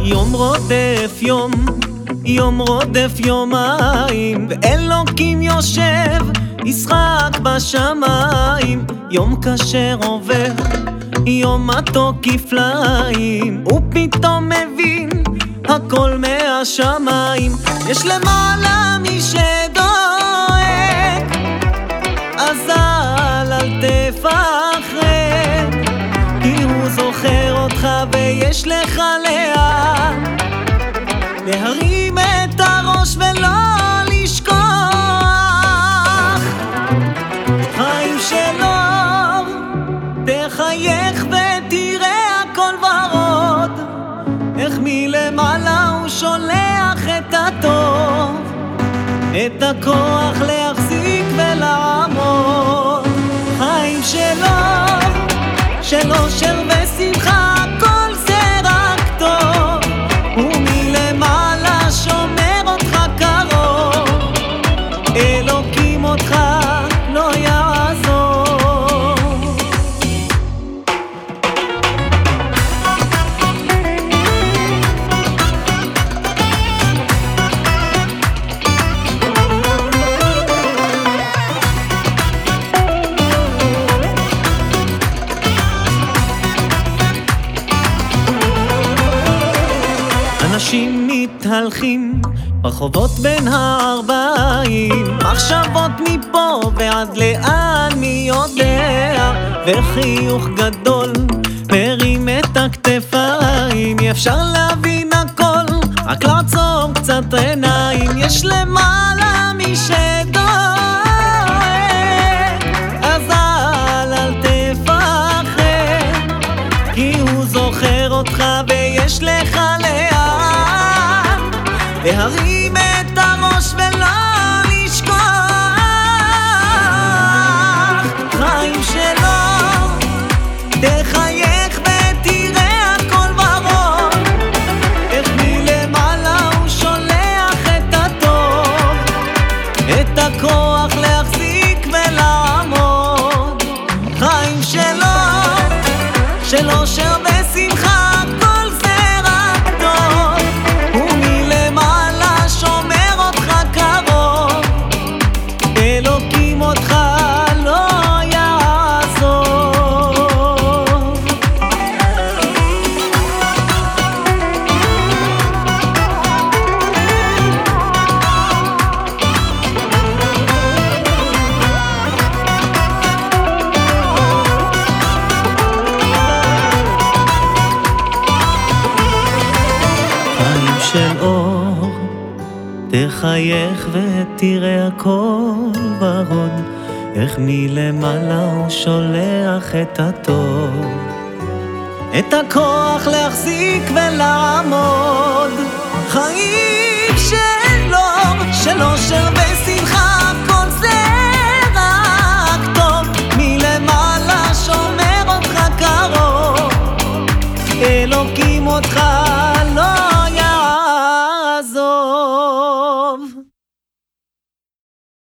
יום רודף יום, יום רודף יומיים, ואלוקים יושב, ישחק בשמיים. יום כשר עובר, יום מתוק כפליים, ופתאום מבין הכל מהשמיים. יש למעלה מי שדואג, אזל ויש לך לאן להרים את הראש ולא לשכוח. חיים של אור, תחייך ותראה הכל ורוד, איך מלמעלה הוא שולח את הטוב, את הכוח להחזיק ולעמוד. חיים של אור, של אושר ושמחה, מתהלכים ברחובות בין הארבעים. מחשבות מפה ועד לאן מי יודע? וחיוך גדול מרים את הכתפיים. אפשר להבין הכל רק לעצום קצת עיניים. יש למעלה להרים את הראש ולא לשכוח. חיים שלו תחייך ותראה הכל ורוד. איך מלמעלה הוא שולח את הטוב את הכוח להחזיק ולעמוד. חיים שלו של אושר של אור, תחייך ותראה הכל ורוד, איך מלמעלה הוא שולח את הטוב. את הכוח להחזיק ולעמוד, חיים של אור, של אושר